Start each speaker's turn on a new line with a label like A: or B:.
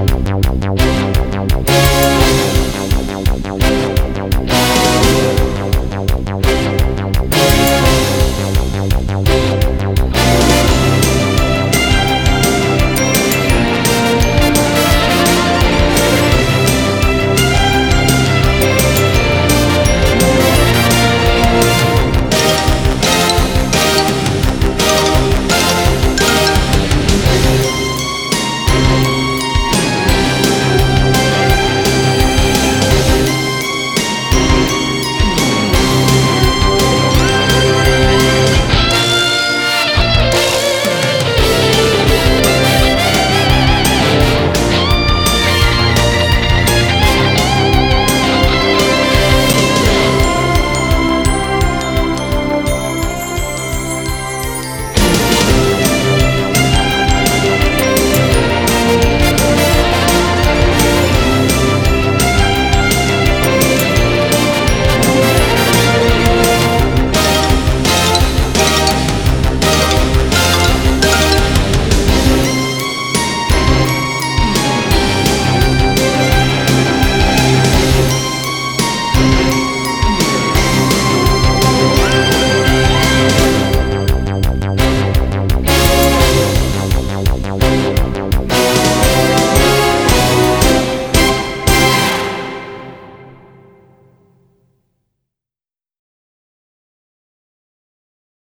A: Música